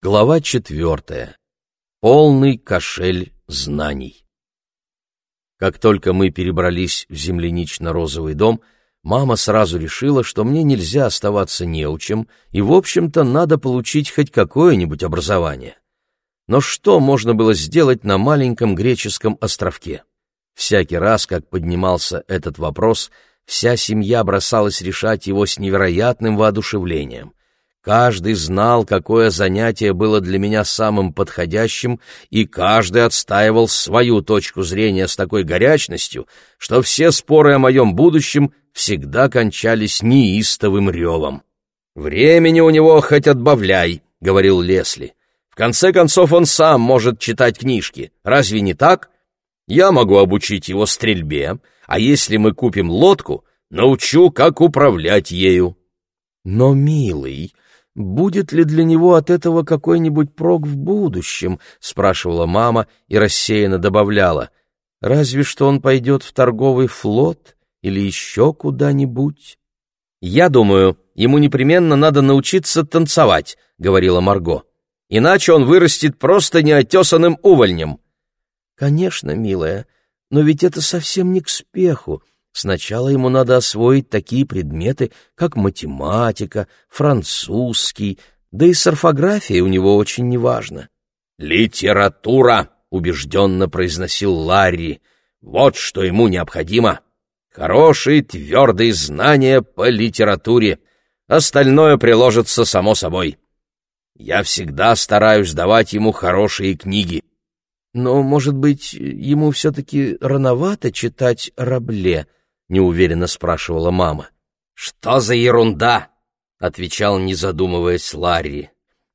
Глава четвертая. Полный кошель знаний. Как только мы перебрались в землянично-розовый дом, мама сразу решила, что мне нельзя оставаться неучем, и, в общем-то, надо получить хоть какое-нибудь образование. Но что можно было сделать на маленьком греческом островке? Всякий раз, как поднимался этот вопрос, вся семья бросалась решать его с невероятным воодушевлением. Каждый знал, какое занятие было для меня самым подходящим, и каждый отстаивал свою точку зрения с такой горячностью, что все споры о моем будущем всегда кончались неистовым ревом. «Времени у него хоть отбавляй», — говорил Лесли. «В конце концов, он сам может читать книжки. Разве не так? Я могу обучить его стрельбе, а если мы купим лодку, научу, как управлять ею». «Но, милый», «Будет ли для него от этого какой-нибудь прок в будущем?» — спрашивала мама и рассеянно добавляла. «Разве что он пойдет в торговый флот или еще куда-нибудь?» «Я думаю, ему непременно надо научиться танцевать», — говорила Марго. «Иначе он вырастет просто неотесанным увольнем». «Конечно, милая, но ведь это совсем не к спеху», Сначала ему надо освоить такие предметы, как математика, французский, да и с орфографией у него очень неважно. «Литература!» — убежденно произносил Ларри. «Вот что ему необходимо. Хорошие твердые знания по литературе. Остальное приложится само собой. Я всегда стараюсь давать ему хорошие книги. Но, может быть, ему все-таки рановато читать Рабле?» — неуверенно спрашивала мама. «Что за ерунда?» — отвечал, не задумываясь, Ларри.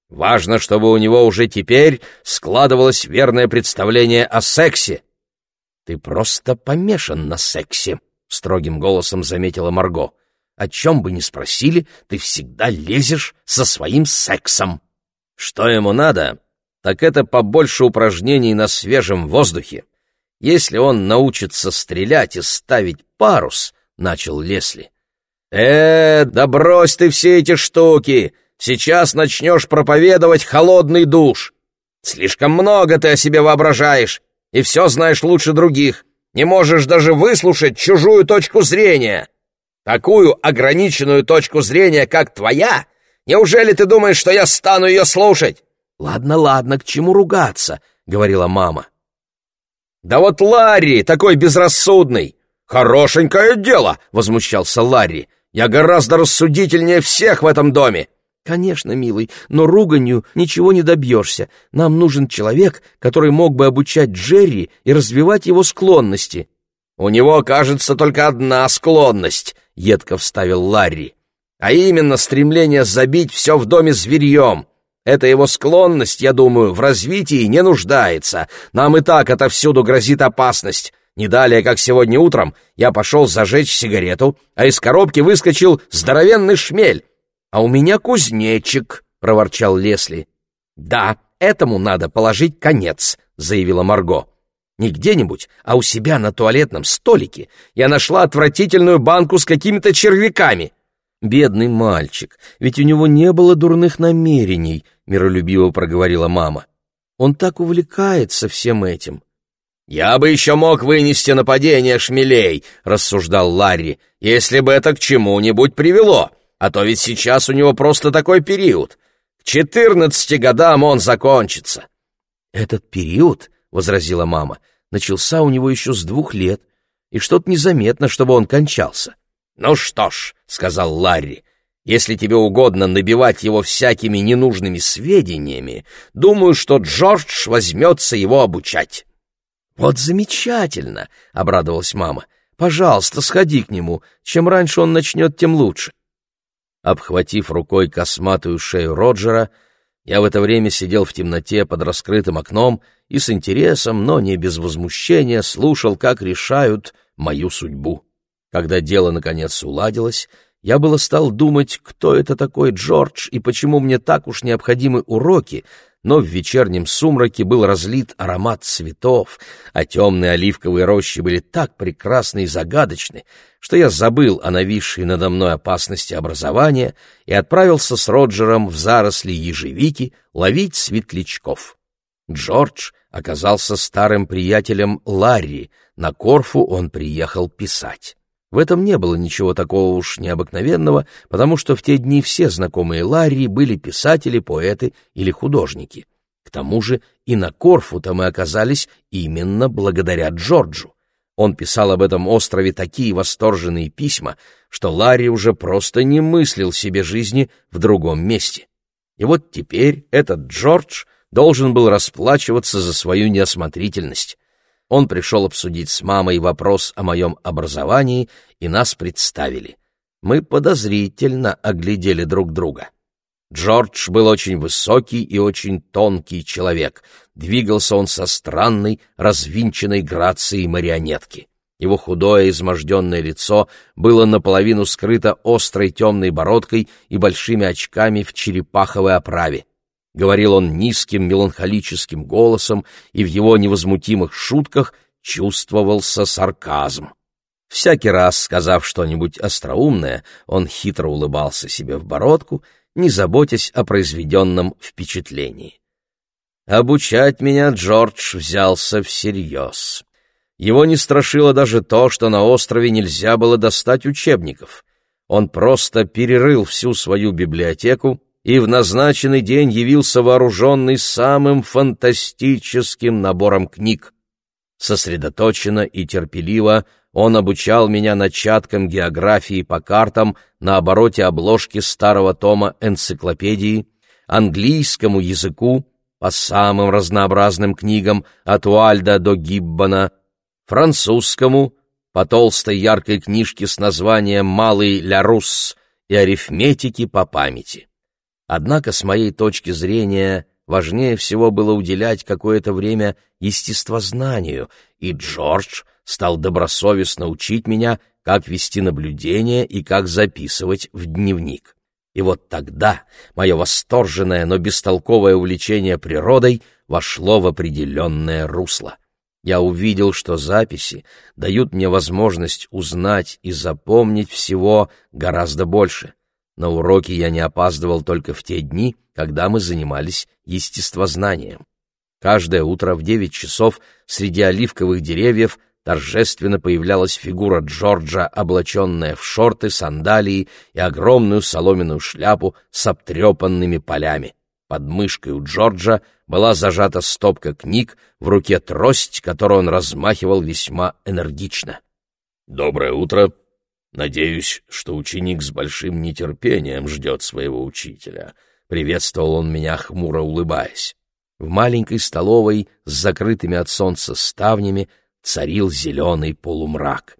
«Важно, чтобы у него уже теперь складывалось верное представление о сексе». «Ты просто помешан на сексе», — строгим голосом заметила Марго. «О чем бы ни спросили, ты всегда лезешь со своим сексом». «Что ему надо, так это побольше упражнений на свежем воздухе. Если он научится стрелять и ставить парус, — начал Лесли. «Э, да брось ты все эти штуки! Сейчас начнешь проповедовать холодный душ! Слишком много ты о себе воображаешь, и все знаешь лучше других, не можешь даже выслушать чужую точку зрения! Такую ограниченную точку зрения, как твоя, неужели ты думаешь, что я стану ее слушать?» «Ладно, ладно, к чему ругаться?» — говорила мама. «Да вот Ларри такой безрассудный!» «Хорошенькое дело!» — возмущался Ларри. «Я гораздо рассудительнее всех в этом доме!» «Конечно, милый, но руганью ничего не добьешься. Нам нужен человек, который мог бы обучать Джерри и развивать его склонности». «У него, кажется, только одна склонность», — едко вставил Ларри. «А именно стремление забить все в доме зверьем. Эта его склонность, я думаю, в развитии не нуждается. Нам и так отовсюду грозит опасность. Не далее, как сегодня утром, я пошел зажечь сигарету, а из коробки выскочил здоровенный шмель. «А у меня кузнечик», — проворчал Лесли. «Да, этому надо положить конец», — заявила Марго. «Не где-нибудь, а у себя на туалетном столике я нашла отвратительную банку с какими-то червяками». «Бедный мальчик, ведь у него не было дурных намерений», — миролюбиво проговорила мама. «Он так увлекается всем этим». «Я бы еще мог вынести нападение шмелей», — рассуждал Ларри, «если бы это к чему-нибудь привело, а то ведь сейчас у него просто такой период. К четырнадцати годам он закончится». «Этот период», — возразила мама, — «начался у него еще с двух лет, и что-то незаметно, чтобы он кончался». «Ну что ж», — сказал Ларри, — «если тебе угодно набивать его всякими ненужными сведениями, думаю, что Джордж возьмется его обучать». «Вот замечательно!» — обрадовалась мама. «Пожалуйста, сходи к нему. Чем раньше он начнет, тем лучше». Обхватив рукой косматую шею Роджера, я в это время сидел в темноте под раскрытым окном и с интересом, но не без возмущения, слушал, как решают мою судьбу. Когда дело, наконец, уладилось, я было стал думать, кто это такой Джордж и почему мне так уж необходимы уроки, но в вечернем сумраке был разлит аромат цветов, а темные оливковые рощи были так прекрасны и загадочны, что я забыл о нависшей надо мной опасности образования и отправился с Роджером в заросли ежевики ловить светлячков. Джордж оказался старым приятелем Ларри, на Корфу он приехал писать. В этом не было ничего такого уж необыкновенного, потому что в те дни все знакомые Ларри были писатели, поэты или художники. К тому же и на Корфу-то мы оказались именно благодаря Джорджу. Он писал об этом острове такие восторженные письма, что Ларри уже просто не мыслил себе жизни в другом месте. И вот теперь этот Джордж должен был расплачиваться за свою неосмотрительность. Он пришел обсудить с мамой вопрос о моем образовании, и нас представили. Мы подозрительно оглядели друг друга. Джордж был очень высокий и очень тонкий человек. Двигался он со странной, развинченной грацией марионетки. Его худое, изможденное лицо было наполовину скрыто острой темной бородкой и большими очками в черепаховой оправе. Говорил он низким меланхолическим голосом, и в его невозмутимых шутках чувствовался сарказм. Всякий раз, сказав что-нибудь остроумное, он хитро улыбался себе в бородку, не заботясь о произведенном впечатлении. Обучать меня Джордж взялся всерьез. Его не страшило даже то, что на острове нельзя было достать учебников. Он просто перерыл всю свою библиотеку и в назначенный день явился вооруженный самым фантастическим набором книг. Сосредоточенно и терпеливо он обучал меня начаткам географии по картам на обороте обложки старого тома энциклопедии, английскому языку по самым разнообразным книгам от Уальда до Гиббона, французскому по толстой яркой книжке с названием «Малый ля Рус» и арифметики по памяти. Однако, с моей точки зрения, важнее всего было уделять какое-то время естествознанию, и Джордж стал добросовестно учить меня, как вести наблюдение и как записывать в дневник. И вот тогда мое восторженное, но бестолковое увлечение природой вошло в определенное русло. Я увидел, что записи дают мне возможность узнать и запомнить всего гораздо больше — на уроки я не опаздывал только в те дни, когда мы занимались естествознанием. Каждое утро в девять часов среди оливковых деревьев торжественно появлялась фигура Джорджа, облаченная в шорты, сандалии и огромную соломенную шляпу с обтрепанными полями. Под мышкой у Джорджа была зажата стопка книг, в руке трость, которую он размахивал весьма энергично. «Доброе утро!» Надеюсь, что ученик с большим нетерпением ждет своего учителя. Приветствовал он меня, хмуро улыбаясь. В маленькой столовой с закрытыми от солнца ставнями царил зеленый полумрак.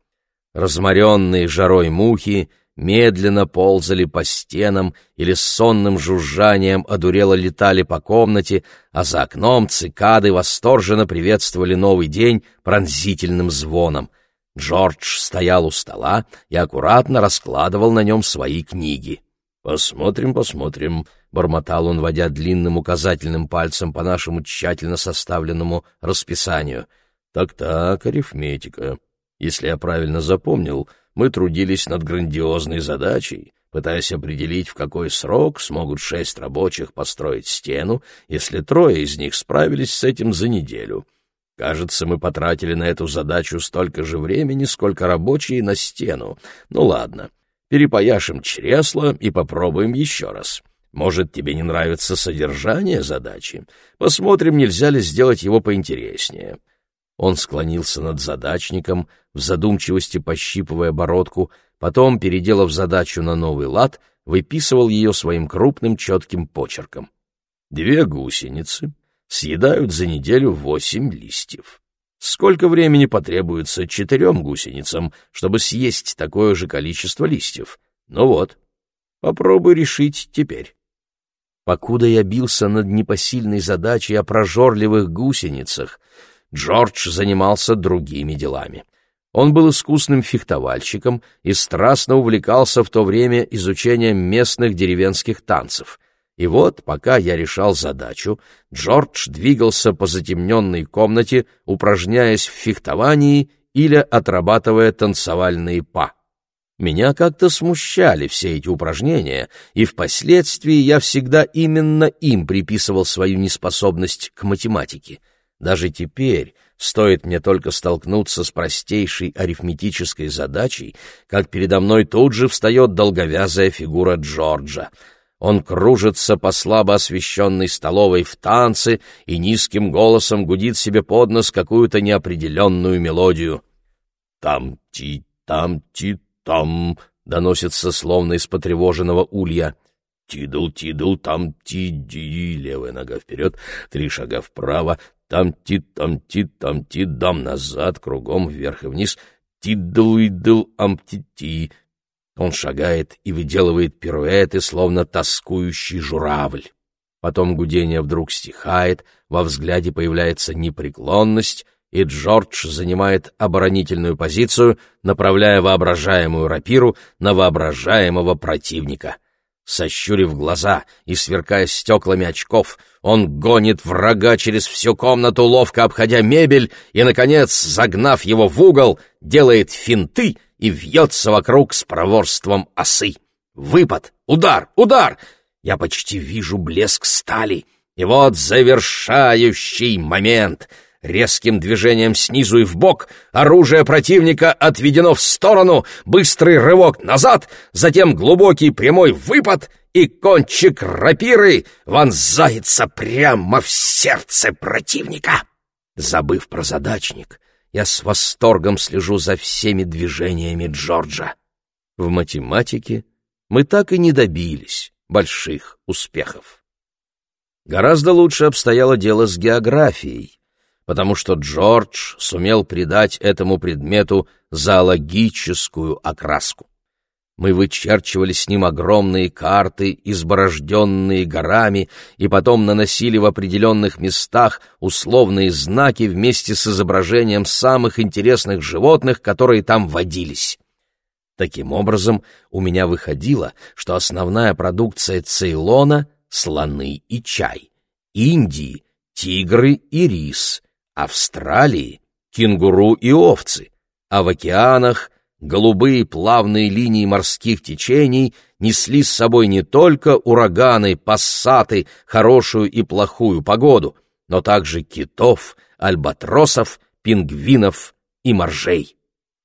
Разморенные жарой мухи медленно ползали по стенам или с сонным жужжанием одурело летали по комнате, а за окном цикады восторженно приветствовали новый день пронзительным звоном — Джордж стоял у стола и аккуратно раскладывал на нем свои книги. «Посмотрим, посмотрим», — бормотал он, водя длинным указательным пальцем по нашему тщательно составленному расписанию. «Так-так, арифметика. Если я правильно запомнил, мы трудились над грандиозной задачей, пытаясь определить, в какой срок смогут шесть рабочих построить стену, если трое из них справились с этим за неделю». Кажется, мы потратили на эту задачу столько же времени, сколько рабочие на стену. Ну ладно, перепояшем чресло и попробуем еще раз. Может, тебе не нравится содержание задачи? Посмотрим, нельзя ли сделать его поинтереснее. Он склонился над задачником, в задумчивости пощипывая бородку, потом, переделав задачу на новый лад, выписывал ее своим крупным четким почерком. Две гусеницы, съедают за неделю восемь листьев. Сколько времени потребуется четырем гусеницам, чтобы съесть такое же количество листьев? Ну вот, попробуй решить теперь. Покуда я бился над непосильной задачей о прожорливых гусеницах, Джордж занимался другими делами. Он был искусным фехтовальщиком и страстно увлекался в то время изучением местных деревенских танцев. И вот, пока я решал задачу, Джордж двигался по затемненной комнате, упражняясь в фехтовании или отрабатывая танцевальные па. Меня как-то смущали все эти упражнения, и впоследствии я всегда именно им приписывал свою неспособность к математике. Даже теперь, стоит мне только столкнуться с простейшей арифметической задачей, как передо мной тут же встает долговязая фигура Джорджа — он кружится по слабо освещенной столовой в танце и низким голосом гудит себе под нос какую-то неопределенную мелодию. «Там-ти, там-ти, там!» — доносится словно из потревоженного улья. «Тидл, тидл, там-ти-ди!» Левая нога вперед, три шага вправо. Там-ти, там-ти, там-ти, там назад, кругом вверх и вниз. Тидл-идл, ам-ти-ти-ти. Он шагает и выделывает пируэты, словно тоскующий журавль. Потом гудение вдруг стихает, во взгляде появляется непреклонность, и Джордж занимает оборонительную позицию, направляя воображаемую рапиру на воображаемого противника. Сощурив глаза и сверкая стеклами очков, он гонит врага через всю комнату, ловко обходя мебель, и, наконец, загнав его в угол, делает финты — и вьется вокруг с проворством осы. Выпад! Удар! Удар! Я почти вижу блеск стали. И вот завершающий момент. Резким движением снизу и вбок оружие противника отведено в сторону, быстрый рывок назад, затем глубокий прямой выпад — и кончик рапиры вонзается прямо в сердце противника. Забыв про задачник, я с восторгом слежу за всеми движениями Джорджа. В математике мы так и не добились больших успехов. Гораздо лучше обстояло дело с географией, потому что Джордж сумел придать этому предмету зоологическую окраску. Мы вычерчивали с ним огромные карты, изборожденные горами, и потом наносили в определенных местах условные знаки вместе с изображением самых интересных животных, которые там водились. Таким образом, у меня выходило, что основная продукция Цейлона — слоны и чай, Индии — тигры и рис, Австралии — кенгуру и овцы, а в океанах голубые плавные линии морских течений несли с собой не только ураганы, пассаты, хорошую и плохую погоду, но также китов, альбатросов, пингвинов и моржей.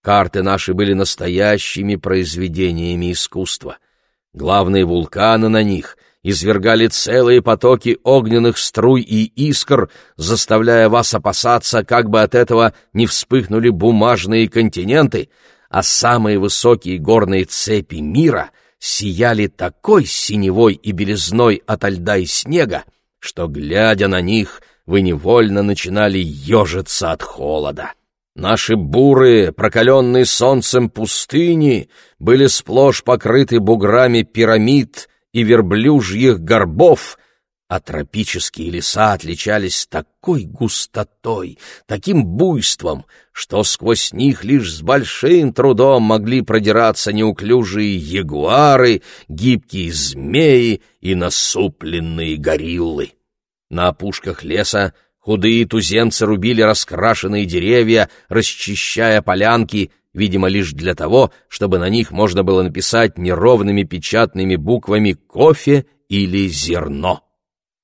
Карты наши были настоящими произведениями искусства. Главные вулканы на них извергали целые потоки огненных струй и искр, заставляя вас опасаться, как бы от этого не вспыхнули бумажные континенты, а самые высокие горные цепи мира сияли такой синевой и белизной ото льда и снега, что, глядя на них, вы невольно начинали ежиться от холода. Наши бурые, прокаленные солнцем пустыни были сплошь покрыты буграми пирамид и верблюжьих горбов, а тропические леса отличались такой густотой, таким буйством, что сквозь них лишь с большим трудом могли продираться неуклюжие ягуары, гибкие змеи и насупленные гориллы. На опушках леса худые туземцы рубили раскрашенные деревья, расчищая полянки, видимо, лишь для того, чтобы на них можно было написать неровными печатными буквами «кофе» или «зерно».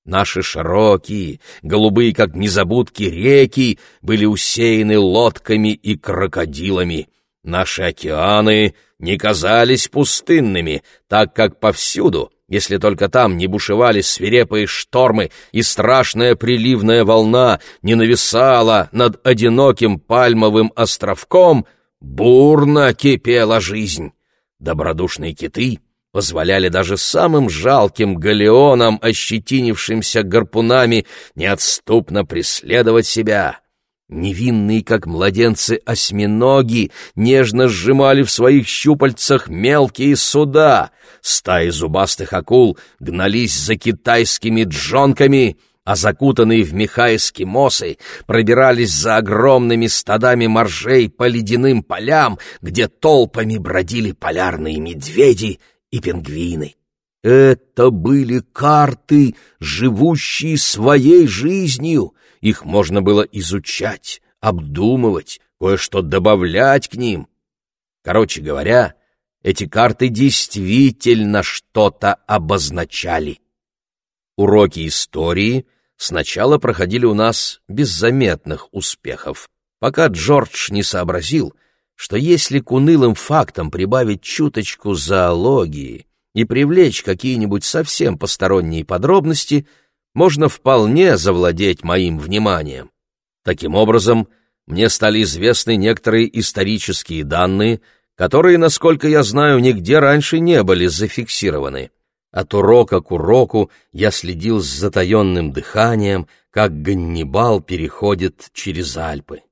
Наши широкие, голубые, как незабудки, реки были усеяны лодками и крокодилами. Наши океаны не казались пустынными, так как повсюду, если только там не бушевали свирепые штормы и страшная приливная волна не нависала над одиноким пальмовым островком, бурно кипела жизнь. Добродушные киты — позволяли даже самым жалким галеонам, ощетинившимся гарпунами, неотступно преследовать себя. Невинные, как младенцы, осьминоги нежно сжимали в своих щупальцах мелкие суда. Стаи зубастых акул гнались за китайскими джонками, а закутанные в меха эскимосы пробирались за огромными стадами моржей по ледяным полям, где толпами бродили полярные медведи — и пингвины. Это были карты, живущие своей жизнью. Их можно было изучать, обдумывать, кое-что добавлять к ним. Короче говоря, эти карты действительно что-то обозначали. Уроки истории сначала проходили у нас без заметных успехов, пока Джордж не сообразил, что если к унылым фактам прибавить чуточку зоологии и привлечь какие-нибудь совсем посторонние подробности, можно вполне завладеть моим вниманием. Таким образом, мне стали известны некоторые исторические данные, которые, насколько я знаю, нигде раньше не были зафиксированы. От урока к уроку я следил с затаенным дыханием, как Ганнибал переходит через Альпы.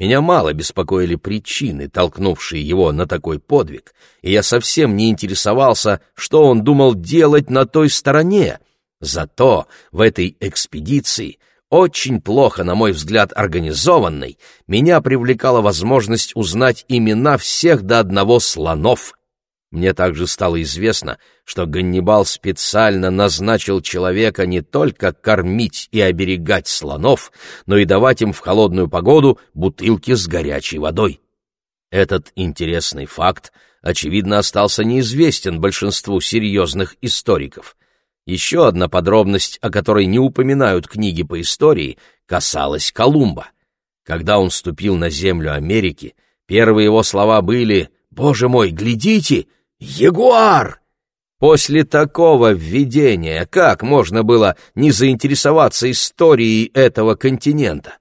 Меня мало беспокоили причины, толкнувшие его на такой подвиг, и я совсем не интересовался, что он думал делать на той стороне. Зато в этой экспедиции, очень плохо, на мой взгляд, организованной, меня привлекала возможность узнать имена всех до одного слонов — мне также стало известно, что Ганнибал специально назначил человека не только кормить и оберегать слонов, но и давать им в холодную погоду бутылки с горячей водой. Этот интересный факт, очевидно, остался неизвестен большинству серьезных историков. Еще одна подробность, о которой не упоминают книги по истории, касалась Колумба. Когда он ступил на землю Америки, первые его слова были «Боже мой, глядите!» Ягуар! После такого введения как можно было не заинтересоваться историей этого континента?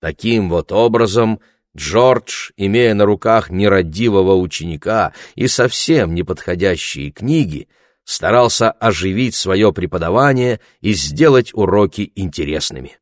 Таким вот образом Джордж, имея на руках нерадивого ученика и совсем неподходящие книги, старался оживить свое преподавание и сделать уроки интересными.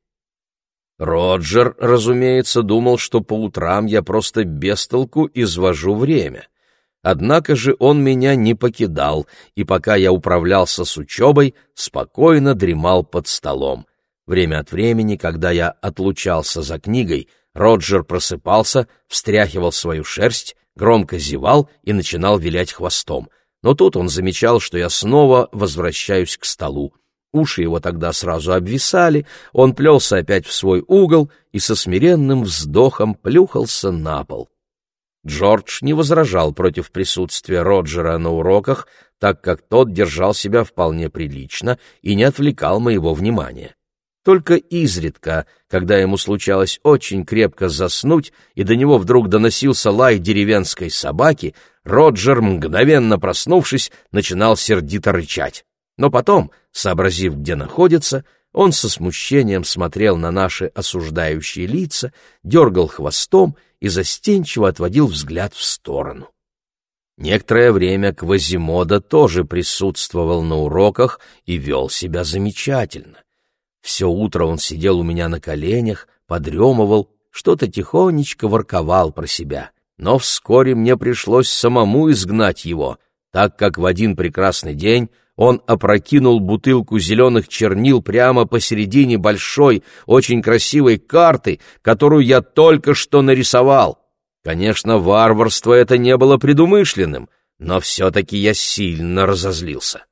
Роджер, разумеется, думал, что по утрам я просто без толку извожу время — Однако же он меня не покидал, и пока я управлялся с учебой, спокойно дремал под столом. Время от времени, когда я отлучался за книгой, Роджер просыпался, встряхивал свою шерсть, громко зевал и начинал вилять хвостом. Но тут он замечал, что я снова возвращаюсь к столу. Уши его тогда сразу обвисали, он плелся опять в свой угол и со смиренным вздохом плюхался на пол. Джордж не возражал против присутствия Роджера на уроках, так как тот держал себя вполне прилично и не отвлекал моего внимания. Только изредка, когда ему случалось очень крепко заснуть, и до него вдруг доносился лай деревенской собаки, Роджер, мгновенно проснувшись, начинал сердито рычать. Но потом, сообразив, где находится, он со смущением смотрел на наши осуждающие лица, дергал хвостом и застенчиво отводил взгляд в сторону. Некоторое время Квазимода тоже присутствовал на уроках и вел себя замечательно. Все утро он сидел у меня на коленях, подремывал, что-то тихонечко ворковал про себя. Но вскоре мне пришлось самому изгнать его, так как в один прекрасный день он опрокинул бутылку зеленых чернил прямо посередине большой, очень красивой карты, которую я только что нарисовал. Конечно, варварство это не было предумышленным, но все-таки я сильно разозлился.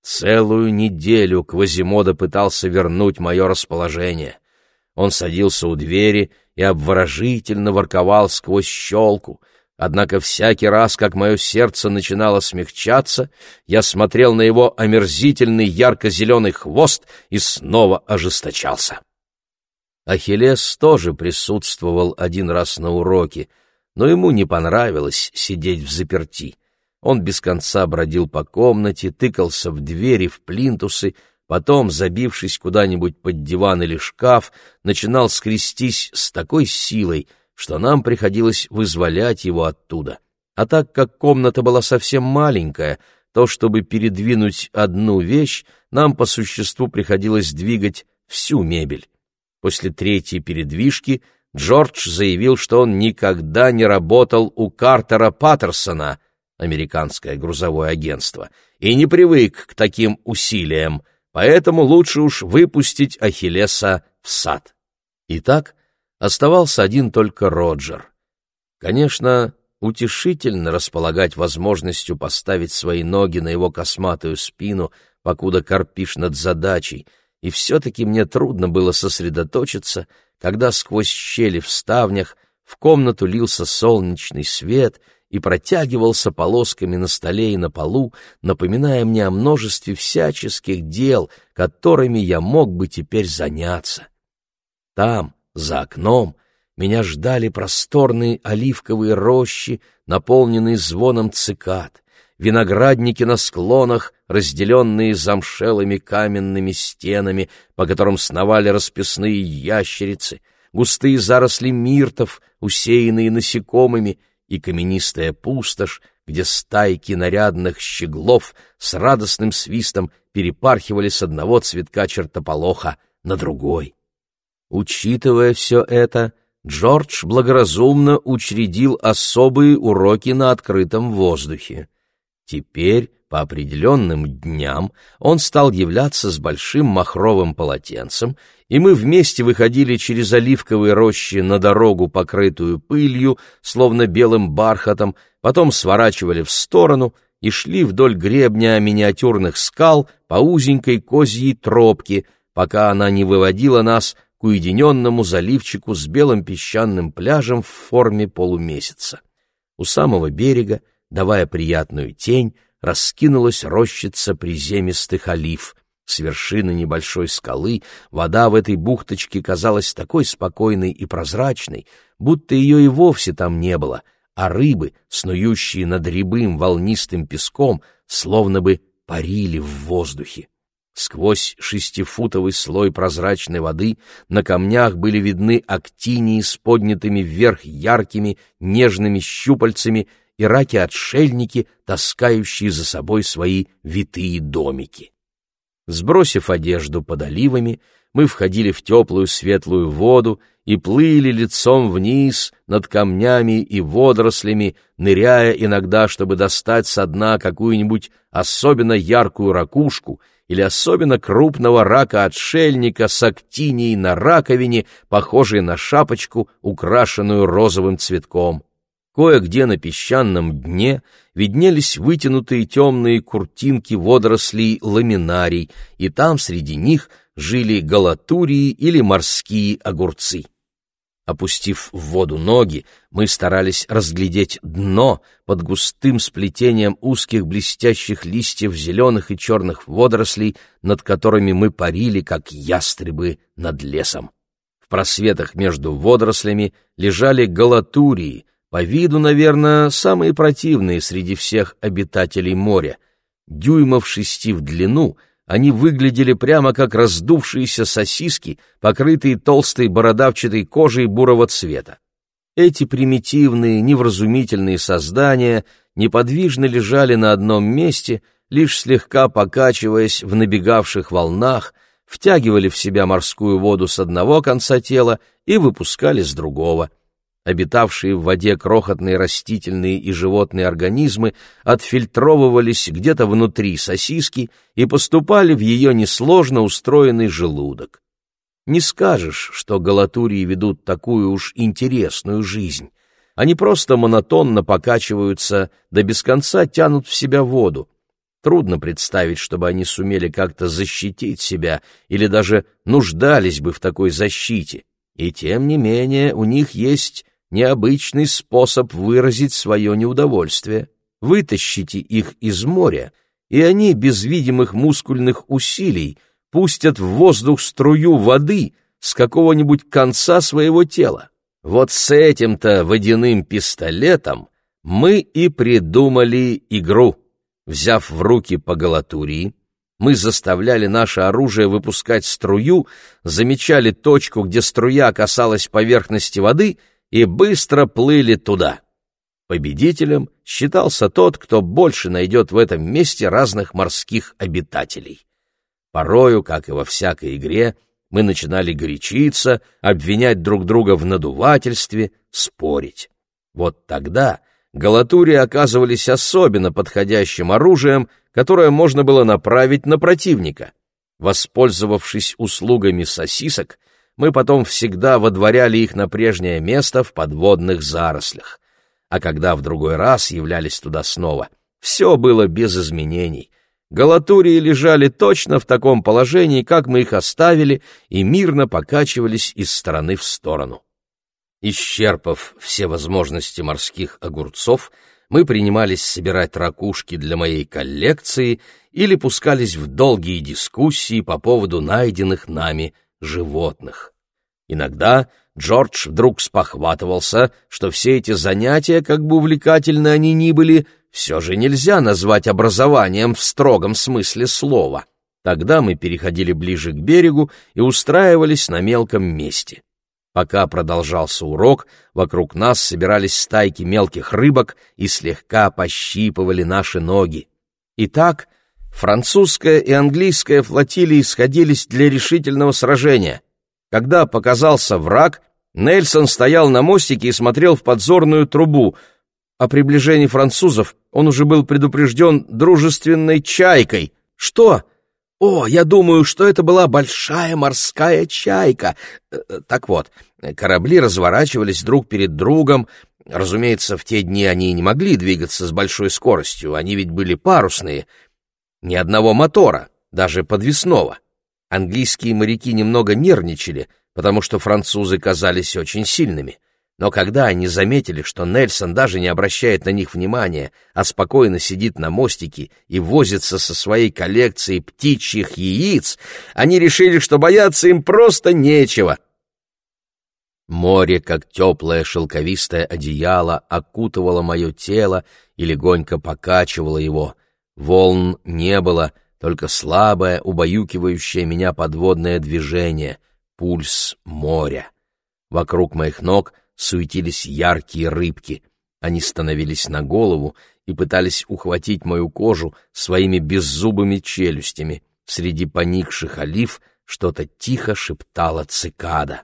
Целую неделю Квазимода пытался вернуть мое расположение. Он садился у двери и обворожительно ворковал сквозь щелку — Однако всякий раз, как мое сердце начинало смягчаться, я смотрел на его омерзительный ярко-зеленый хвост и снова ожесточался. Ахиллес тоже присутствовал один раз на уроке, но ему не понравилось сидеть в заперти. Он без конца бродил по комнате, тыкался в двери, в плинтусы, потом, забившись куда-нибудь под диван или шкаф, начинал скрестись с такой силой — что нам приходилось вызволять его оттуда. А так как комната была совсем маленькая, то, чтобы передвинуть одну вещь, нам по существу приходилось двигать всю мебель. После третьей передвижки Джордж заявил, что он никогда не работал у Картера Паттерсона, американское грузовое агентство, и не привык к таким усилиям, поэтому лучше уж выпустить Ахиллеса в сад. Итак, Оставался один только Роджер. Конечно, утешительно располагать возможностью поставить свои ноги на его косматую спину, покуда корпишь над задачей, и все-таки мне трудно было сосредоточиться, когда сквозь щели в ставнях в комнату лился солнечный свет и протягивался полосками на столе и на полу, напоминая мне о множестве всяческих дел, которыми я мог бы теперь заняться. Там, за окном, меня ждали просторные оливковые рощи, наполненные звоном цикад, виноградники на склонах, разделенные замшелыми каменными стенами, по которым сновали расписные ящерицы, густые заросли миртов, усеянные насекомыми, и каменистая пустошь, где стайки нарядных щеглов с радостным свистом перепархивали с одного цветка чертополоха на другой. Учитывая все это, Джордж благоразумно учредил особые уроки на открытом воздухе. Теперь, по определенным дням, он стал являться с большим махровым полотенцем, и мы вместе выходили через оливковые рощи на дорогу, покрытую пылью, словно белым бархатом, потом сворачивали в сторону и шли вдоль гребня миниатюрных скал по узенькой козьей тропке, пока она не выводила нас к уединенному заливчику с белым песчаным пляжем в форме полумесяца. У самого берега, давая приятную тень, раскинулась рощица приземистых олив. С вершины небольшой скалы вода в этой бухточке казалась такой спокойной и прозрачной, будто ее и вовсе там не было, а рыбы, снующие над рябым волнистым песком, словно бы парили в воздухе. Сквозь шестифутовый слой прозрачной воды на камнях были видны актинии с поднятыми вверх яркими нежными щупальцами и раки-отшельники, таскающие за собой свои витые домики. Сбросив одежду под оливами, мы входили в теплую светлую воду и плыли лицом вниз над камнями и водорослями, ныряя иногда, чтобы достать со дна какую-нибудь особенно яркую ракушку — или особенно крупного рака-отшельника с актинией на раковине, похожей на шапочку, украшенную розовым цветком. Кое-где на песчаном дне виднелись вытянутые темные куртинки водорослей ламинарий, и там среди них жили галатурии или морские огурцы. Опустив в воду ноги, мы старались разглядеть дно под густым сплетением узких блестящих листьев зеленых и черных водорослей, над которыми мы парили, как ястребы над лесом. В просветах между водорослями лежали галатурии, по виду, наверное, самые противные среди всех обитателей моря. Дюймов шести в длину — они выглядели прямо как раздувшиеся сосиски, покрытые толстой бородавчатой кожей бурого цвета. Эти примитивные, невразумительные создания неподвижно лежали на одном месте, лишь слегка покачиваясь в набегавших волнах, втягивали в себя морскую воду с одного конца тела и выпускали с другого — Обитавшие в воде крохотные растительные и животные организмы отфильтровывались где-то внутри сосиски и поступали в ее несложно устроенный желудок. Не скажешь, что галатурии ведут такую уж интересную жизнь. Они просто монотонно покачиваются, да без конца тянут в себя воду. Трудно представить, чтобы они сумели как-то защитить себя или даже нуждались бы в такой защите. И тем не менее у них есть необычный способ выразить свое неудовольствие. Вытащите их из моря, и они без видимых мускульных усилий пустят в воздух струю воды с какого-нибудь конца своего тела. Вот с этим-то водяным пистолетом мы и придумали игру. Взяв в руки по галатурии, мы заставляли наше оружие выпускать струю, замечали точку, где струя касалась поверхности воды — и быстро плыли туда. Победителем считался тот, кто больше найдет в этом месте разных морских обитателей. Порою, как и во всякой игре, мы начинали горячиться, обвинять друг друга в надувательстве, спорить. Вот тогда галатурии оказывались особенно подходящим оружием, которое можно было направить на противника. Воспользовавшись услугами сосисок, мы потом всегда водворяли их на прежнее место в подводных зарослях. а когда в другой раз являлись туда снова, все было без изменений. Галатурии лежали точно в таком положении, как мы их оставили, и мирно покачивались из стороны в сторону. Исчерпав все возможности морских огурцов, мы принимались собирать ракушки для моей коллекции или пускались в долгие дискуссии по поводу найденных нами животных. Иногда Джордж вдруг спохватывался, что все эти занятия, как бы увлекательны они ни были, все же нельзя назвать образованием в строгом смысле слова. Тогда мы переходили ближе к берегу и устраивались на мелком месте. Пока продолжался урок, вокруг нас собирались стайки мелких рыбок и слегка пощипывали наши ноги. Итак, французская и английская флотилии сходились для решительного сражения. Когда показался враг, Нельсон стоял на мостике и смотрел в подзорную трубу. О приближении французов он уже был предупрежден дружественной чайкой. «Что?» «О, я думаю, что это была большая морская чайка». Э, э, так вот, корабли разворачивались друг перед другом. Разумеется, в те дни они не могли двигаться с большой скоростью, они ведь были парусные. Ни одного мотора, даже подвесного. Английские моряки немного нервничали, потому что французы казались очень сильными. Но когда они заметили, что Нельсон даже не обращает на них внимания, а спокойно сидит на мостике и возится со своей коллекцией птичьих яиц, они решили, что бояться им просто нечего. Море, как теплое шелковистое одеяло, окутывало мое тело и легонько покачивало его. Волн не было, только слабое, убаюкивающее меня подводное движение, пульс моря. Вокруг моих ног суетились яркие рыбки. Они становились на голову и пытались ухватить мою кожу своими беззубыми челюстями. Среди поникших олив что-то тихо шептала цикада.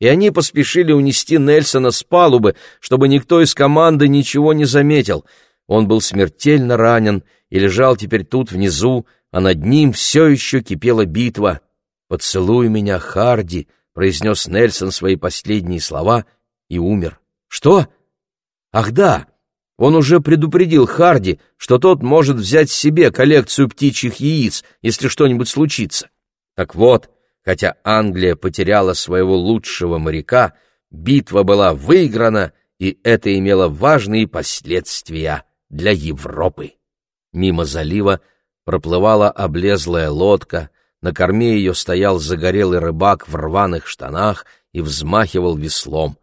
И они поспешили унести Нельсона с палубы, чтобы никто из команды ничего не заметил. Он был смертельно ранен и лежал теперь тут внизу, а над ним все еще кипела битва. «Поцелуй меня, Харди», — произнес Нельсон свои последние слова и умер. «Что? Ах да, он уже предупредил Харди, что тот может взять себе коллекцию птичьих яиц, если что-нибудь случится. Так вот, хотя Англия потеряла своего лучшего моряка, битва была выиграна, и это имело важные последствия для Европы. Мимо залива проплывала облезлая лодка, на корме ее стоял загорелый рыбак в рваных штанах и взмахивал веслом.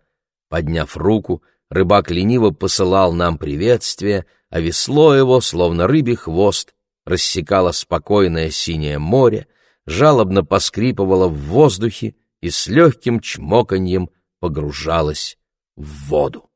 Подняв руку, рыбак лениво посылал нам приветствие, а весло его, словно рыбий хвост, рассекало спокойное синее море, жалобно поскрипывало в воздухе и с легким чмоканьем погружалось в воду.